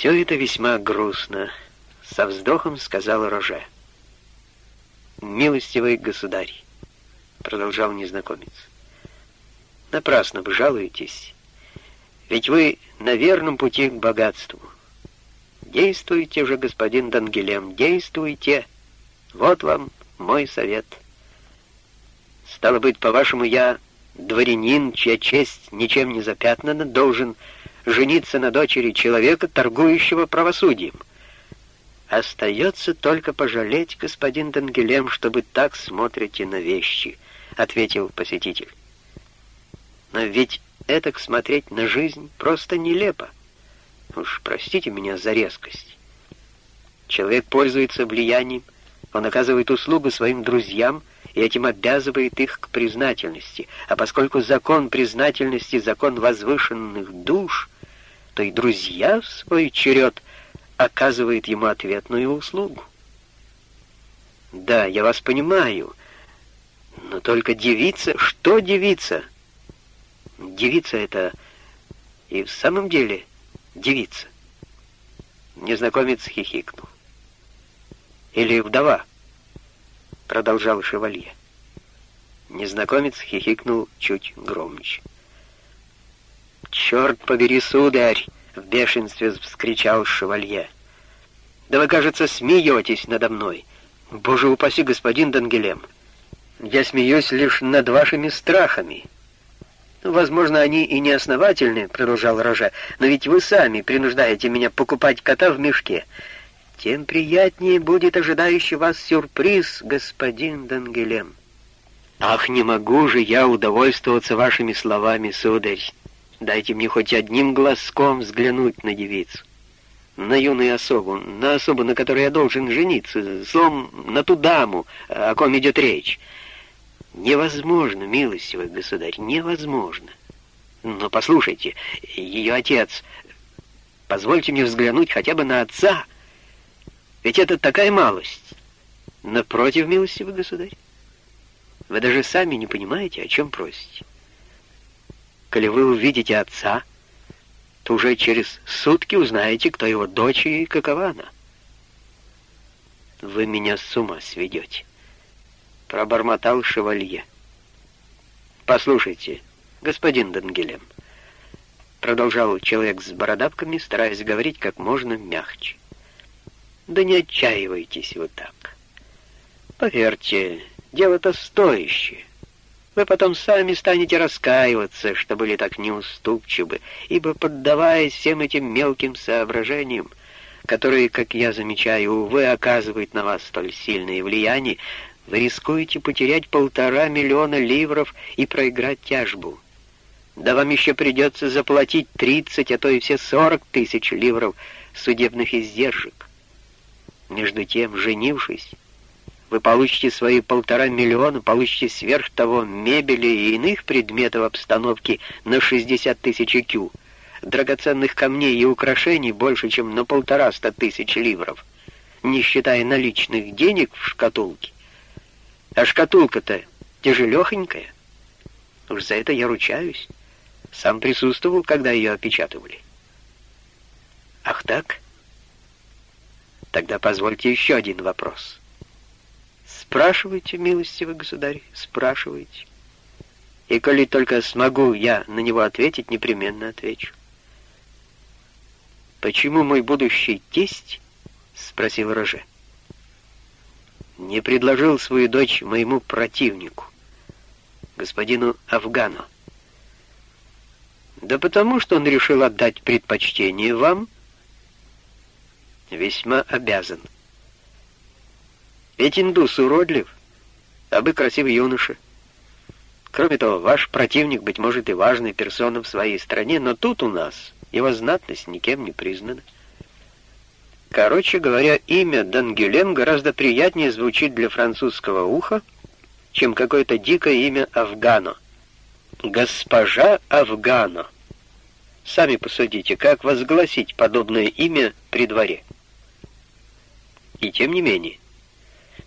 «Все это весьма грустно», — со вздохом сказал Роже. «Милостивый государь», — продолжал незнакомец, — «напрасно вы жалуетесь, ведь вы на верном пути к богатству. Действуйте же, господин Дангелем, действуйте. Вот вам мой совет. Стало быть, по-вашему, я дворянин, чья честь ничем не запятнана, должен жениться на дочери человека, торгующего правосудием. Остается только пожалеть, господин Дангелем, что вы так смотрите на вещи, ответил посетитель. Но ведь этак смотреть на жизнь просто нелепо. Уж простите меня за резкость. Человек пользуется влиянием, он оказывает услугу своим друзьям и этим обязывает их к признательности. А поскольку закон признательности — закон возвышенных душ, то и друзья в свой черед оказывают ему ответную услугу. Да, я вас понимаю, но только девица... Что девица? Девица — это и в самом деле девица. Незнакомец хихикнул. Или вдова, продолжал шевалье. Незнакомец хихикнул чуть громче. «Черт побери, сударь!» — в бешенстве вскричал шевалье. «Да вы, кажется, смеетесь надо мной. Боже упаси, господин Дангелем! Я смеюсь лишь над вашими страхами». «Возможно, они и не основательны», — продолжал Роже, «но ведь вы сами принуждаете меня покупать кота в мешке. Тем приятнее будет ожидающий вас сюрприз, господин Дангелем». «Ах, не могу же я удовольствоваться вашими словами, сударь. Дайте мне хоть одним глазком взглянуть на девицу, на юную особу, на особу, на которой я должен жениться, словом, на ту даму, о ком идет речь». Невозможно, милостивый государь, невозможно. Но послушайте, ее отец... Позвольте мне взглянуть хотя бы на отца. Ведь это такая малость. Напротив, милостивый государь, вы даже сами не понимаете, о чем просите. Коли вы увидите отца, то уже через сутки узнаете, кто его дочь и какова она. Вы меня с ума сведете пробормотал шевалье. «Послушайте, господин Дангелем», — продолжал человек с бородавками, стараясь говорить как можно мягче. «Да не отчаивайтесь вы так. Поверьте, дело-то стоящее. Вы потом сами станете раскаиваться, что были так неуступчивы, ибо, поддаваясь всем этим мелким соображениям, которые, как я замечаю, увы, оказывают на вас столь сильное влияние, вы рискуете потерять полтора миллиона ливров и проиграть тяжбу. Да вам еще придется заплатить 30, а то и все 40 тысяч ливров судебных издержек. Между тем, женившись, вы получите свои полтора миллиона, получите сверх того мебели и иных предметов обстановки на 60 тысяч кю, драгоценных камней и украшений больше, чем на полтораста тысяч ливров, не считая наличных денег в шкатулке. А шкатулка-то тяжелехонькая. Уж за это я ручаюсь. Сам присутствовал, когда ее опечатывали. Ах так? Тогда позвольте еще один вопрос. Спрашивайте, милостивый государь, спрашивайте. И коли только смогу я на него ответить, непременно отвечу. «Почему мой будущий тесть?» — спросил Роже не предложил свою дочь моему противнику, господину Афгану? Да потому, что он решил отдать предпочтение вам, весьма обязан. Ведь индус уродлив, а вы красивый юноша. Кроме того, ваш противник, быть может, и важная персона в своей стране, но тут у нас его знатность никем не признана. Короче говоря, имя Дангюлен гораздо приятнее звучит для французского уха, чем какое-то дикое имя Афгано. Госпожа Афгано. Сами посудите, как возгласить подобное имя при дворе. И тем не менее,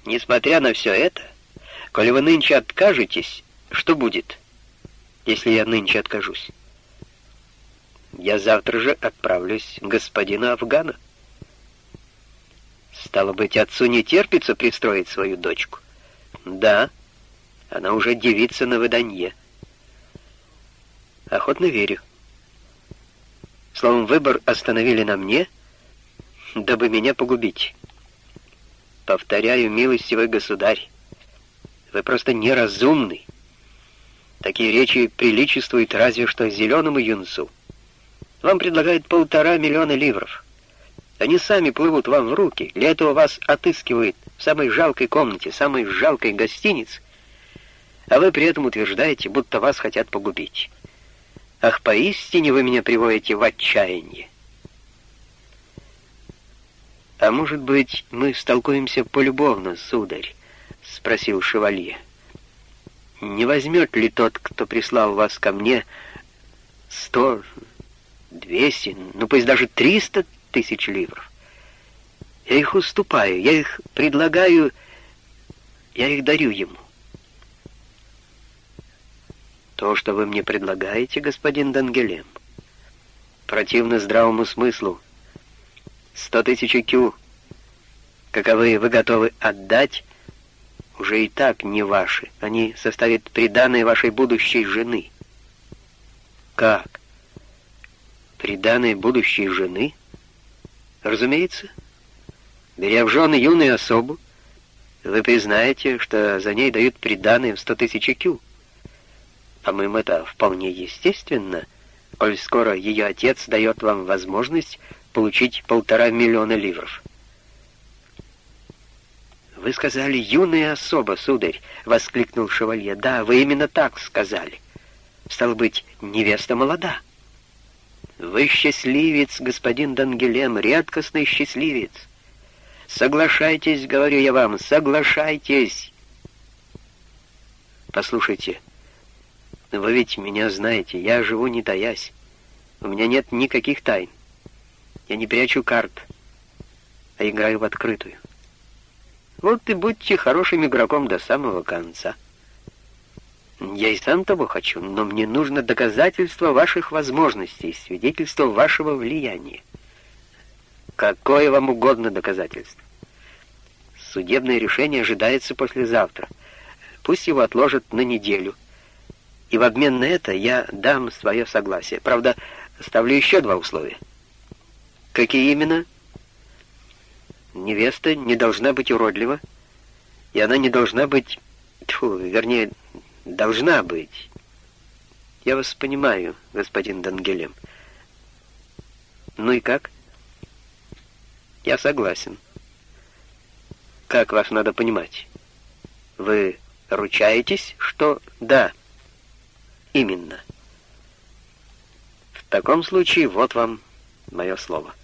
несмотря на все это, коли вы нынче откажетесь, что будет, если я нынче откажусь? Я завтра же отправлюсь к господину Афгана. Стало быть, отцу не терпится пристроить свою дочку. Да, она уже девица на выданье. Охотно верю. Словом, выбор остановили на мне, дабы меня погубить. Повторяю, милостивый государь, вы просто неразумный. Такие речи приличествуют разве что зеленому юнцу. Вам предлагают полтора миллиона ливров. Они сами плывут вам в руки. Для этого вас отыскивают в самой жалкой комнате, самой жалкой гостинице, а вы при этом утверждаете, будто вас хотят погубить. Ах, поистине вы меня приводите в отчаяние. «А может быть, мы столкуемся полюбовно, сударь?» — спросил шевалье. «Не возьмет ли тот, кто прислал вас ко мне, сто, двести, ну пусть даже триста тысяч ливров? Я их уступаю, я их предлагаю, я их дарю ему». «То, что вы мне предлагаете, господин Дангелем, противно здравому смыслу», Сто тысяч кю, каковы вы готовы отдать, уже и так не ваши. Они составят приданное вашей будущей жены. Как? Приданное будущей жены? Разумеется. Беря в жены юную особу, вы признаете, что за ней дают приданное в сто тысяч кю. По-моему, это вполне естественно, коль скоро ее отец дает вам возможность получить полтора миллиона ливров. «Вы сказали «юная особа, сударь», — воскликнул шевалье. «Да, вы именно так сказали. Стало быть, невеста молода». «Вы счастливец, господин Дангелем, редкостный счастливец. Соглашайтесь, говорю я вам, соглашайтесь». «Послушайте, вы ведь меня знаете, я живу не таясь. У меня нет никаких тайн. Я не прячу карт, а играю в открытую. Вот и будьте хорошим игроком до самого конца. Я и сам того хочу, но мне нужно доказательство ваших возможностей, свидетельство вашего влияния. Какое вам угодно доказательство. Судебное решение ожидается послезавтра. Пусть его отложат на неделю. И в обмен на это я дам свое согласие. Правда, ставлю еще два условия. Какие именно? Невеста не должна быть уродлива, и она не должна быть... Тьфу, вернее, должна быть. Я вас понимаю, господин Дангелем. Ну и как? Я согласен. Как вас надо понимать? Вы ручаетесь, что да, именно. В таком случае вот вам мое слово.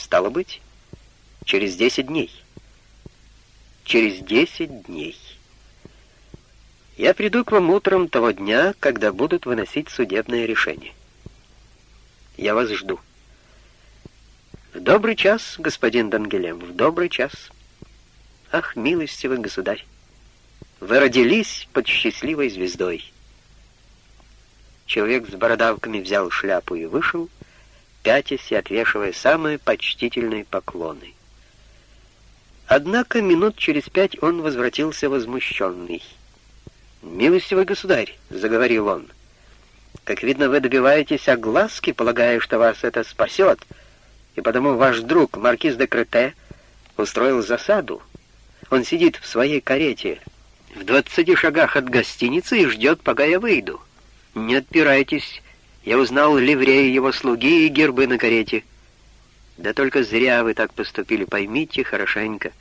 Стало быть, через десять дней. Через десять дней. Я приду к вам утром того дня, когда будут выносить судебное решение. Я вас жду. В добрый час, господин Дангелем, в добрый час. Ах, милостивый государь, вы родились под счастливой звездой. Человек с бородавками взял шляпу и вышел, пятясь и отвешивая самые почтительные поклоны. Однако минут через пять он возвратился возмущенный. «Милостивый государь», — заговорил он, — «как видно, вы добиваетесь огласки, полагая, что вас это спасет, и потому ваш друг, маркиз де Крете, устроил засаду. Он сидит в своей карете в двадцати шагах от гостиницы и ждет, пока я выйду. Не отпирайтесь, я узнал ливреи его слуги и гербы на карете. Да только зря вы так поступили, поймите хорошенько.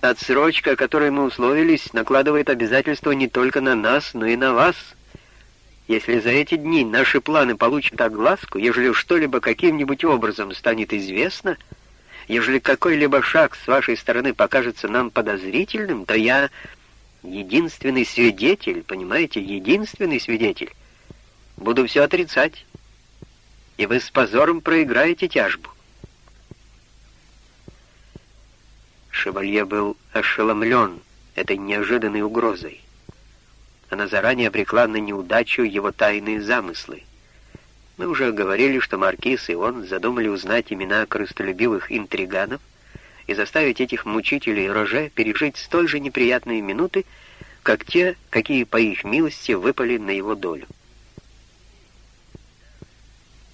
Отсрочка, о которой мы условились, накладывает обязательства не только на нас, но и на вас. Если за эти дни наши планы получат огласку, ежели что-либо каким-нибудь образом станет известно, ежели какой-либо шаг с вашей стороны покажется нам подозрительным, то я единственный свидетель, понимаете, единственный свидетель, Буду все отрицать, и вы с позором проиграете тяжбу. Шевалье был ошеломлен этой неожиданной угрозой. Она заранее обрекла на неудачу его тайные замыслы. Мы уже говорили, что Маркиз и он задумали узнать имена крыстолюбивых интриганов и заставить этих мучителей Роже пережить столь же неприятные минуты, как те, какие по их милости выпали на его долю.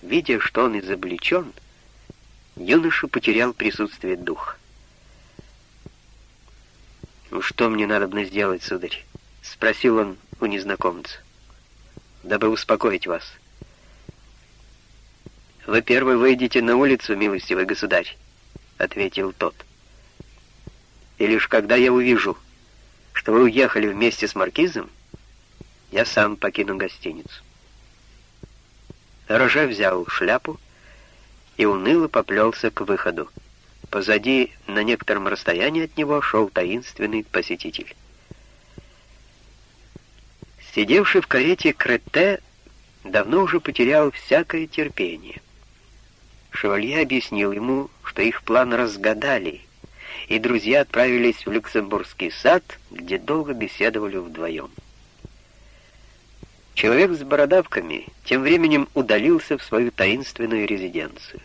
Видя, что он изобличен, юноша потерял присутствие духа. «Ну что мне надо сделать, сударь?» — спросил он у незнакомца. «Дабы успокоить вас». «Вы первый выйдете на улицу, милостивый государь», — ответил тот. «И лишь когда я увижу, что вы уехали вместе с маркизом, я сам покину гостиницу». Роже взял шляпу и уныло поплелся к выходу. Позади, на некотором расстоянии от него, шел таинственный посетитель. Сидевший в карете Крете давно уже потерял всякое терпение. Шевалье объяснил ему, что их план разгадали, и друзья отправились в Люксембургский сад, где долго беседовали вдвоем. Человек с бородавками тем временем удалился в свою таинственную резиденцию.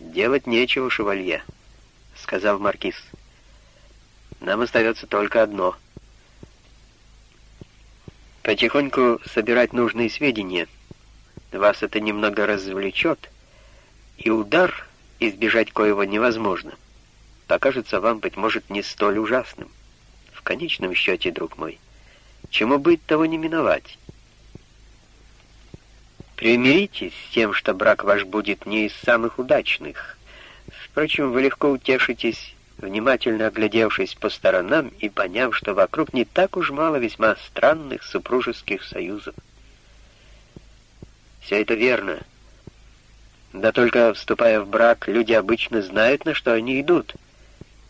«Делать нечего, шевалье», — сказал маркиз. «Нам остается только одно. Потихоньку собирать нужные сведения. Вас это немного развлечет, и удар избежать коего невозможно. Покажется вам, быть может, не столь ужасным. В конечном счете, друг мой, — Чему быть, того не миновать. Примиритесь с тем, что брак ваш будет не из самых удачных. Впрочем, вы легко утешитесь, внимательно оглядевшись по сторонам и поняв, что вокруг не так уж мало весьма странных супружеских союзов. Все это верно. Да только вступая в брак, люди обычно знают, на что они идут.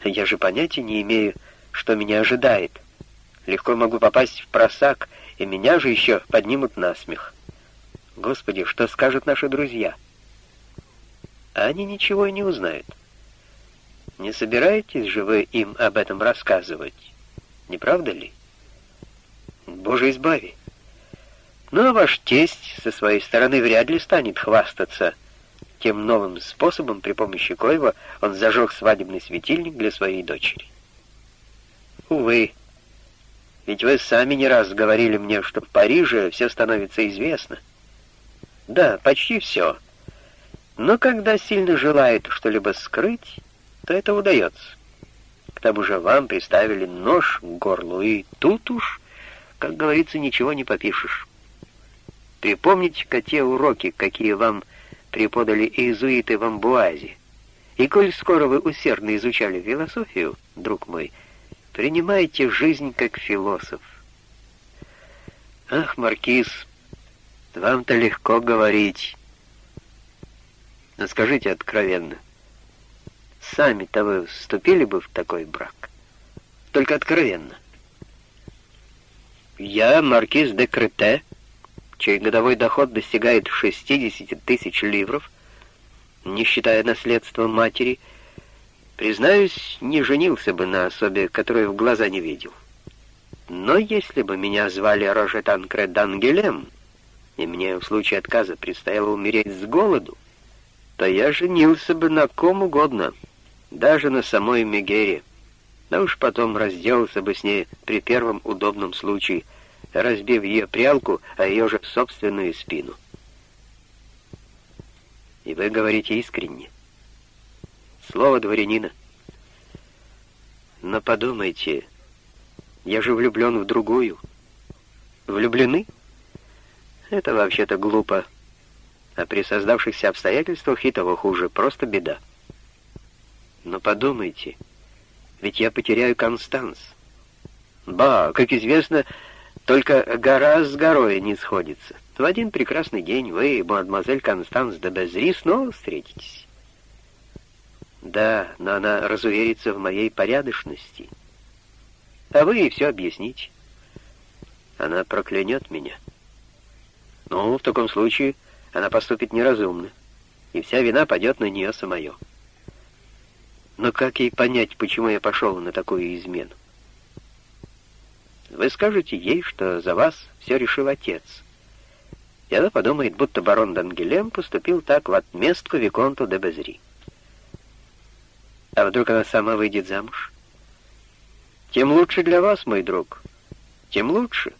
Я же понятия не имею, что меня ожидает. Легко могу попасть в просак, и меня же еще поднимут на смех. Господи, что скажут наши друзья? А они ничего и не узнают. Не собираетесь же вы им об этом рассказывать? Не правда ли? Боже, избави. Ну, а ваш тесть со своей стороны вряд ли станет хвастаться тем новым способом, при помощи коего он зажег свадебный светильник для своей дочери. Увы, ведь вы сами не раз говорили мне, что в Париже все становится известно. Да, почти все. Но когда сильно желает что-либо скрыть, то это удается. К тому же вам приставили нож к горлу, и тут уж, как говорится, ничего не попишешь. Припомните-ка те уроки, какие вам преподали иезуиты в Амбуазе. И коль скоро вы усердно изучали философию, друг мой, — Принимайте жизнь как философ. Ах, Маркиз, вам-то легко говорить. Но скажите откровенно, сами-то вы вступили бы в такой брак? Только откровенно. Я, маркиз де Крете, чей годовой доход достигает 60 тысяч ливров, не считая наследства матери, — Признаюсь, не женился бы на особе, которую в глаза не видел. Но если бы меня звали Рожетан Кредангелем, и мне в случае отказа предстояло умереть с голоду, то я женился бы на ком угодно, даже на самой Мегере, да уж потом разделался бы с ней при первом удобном случае, разбив ее прялку, а ее же собственную спину. И вы говорите искренне. Слово дворянина. Но подумайте, я же влюблен в другую. Влюблены? Это вообще-то глупо. А при создавшихся обстоятельствах и того хуже, просто беда. Но подумайте, ведь я потеряю Констанс. Ба, как известно, только гора с горой не сходится. В один прекрасный день вы мадемуазель Констанс де Безри снова встретитесь. Да, но она разуверится в моей порядочности. А вы ей все объясните. Она проклянет меня. Ну, в таком случае она поступит неразумно, и вся вина падет на нее самое. Но как ей понять, почему я пошел на такую измену? Вы скажете ей, что за вас все решил отец, и она подумает, будто барон Дангелем поступил так в отместку Виконту де Безри. А вдруг она сама выйдет замуж? Тем лучше для вас, мой друг. Тем лучше.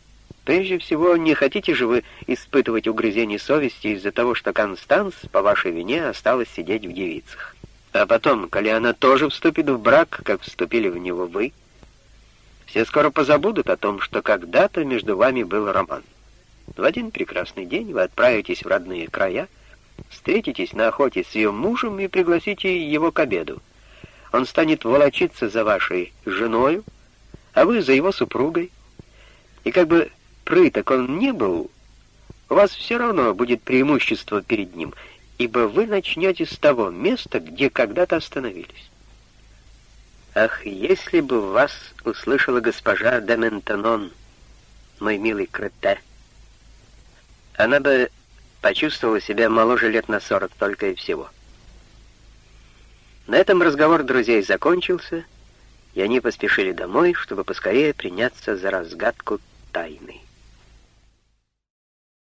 Прежде всего, не хотите же вы испытывать угрызение совести из-за того, что Констанс по вашей вине осталась сидеть в девицах. А потом, коли она тоже вступит в брак, как вступили в него вы, все скоро позабудут о том, что когда-то между вами был роман. В один прекрасный день вы отправитесь в родные края, встретитесь на охоте с ее мужем и пригласите его к обеду. Он станет волочиться за вашей женою, а вы за его супругой. И как бы прыток он не был, у вас все равно будет преимущество перед ним, ибо вы начнете с того места, где когда-то остановились. Ах, если бы вас услышала госпожа де Ментонон, мой милый Крете, она бы почувствовала себя моложе лет на сорок только и всего. На этом разговор друзей закончился, и они поспешили домой, чтобы поскорее приняться за разгадку тайны.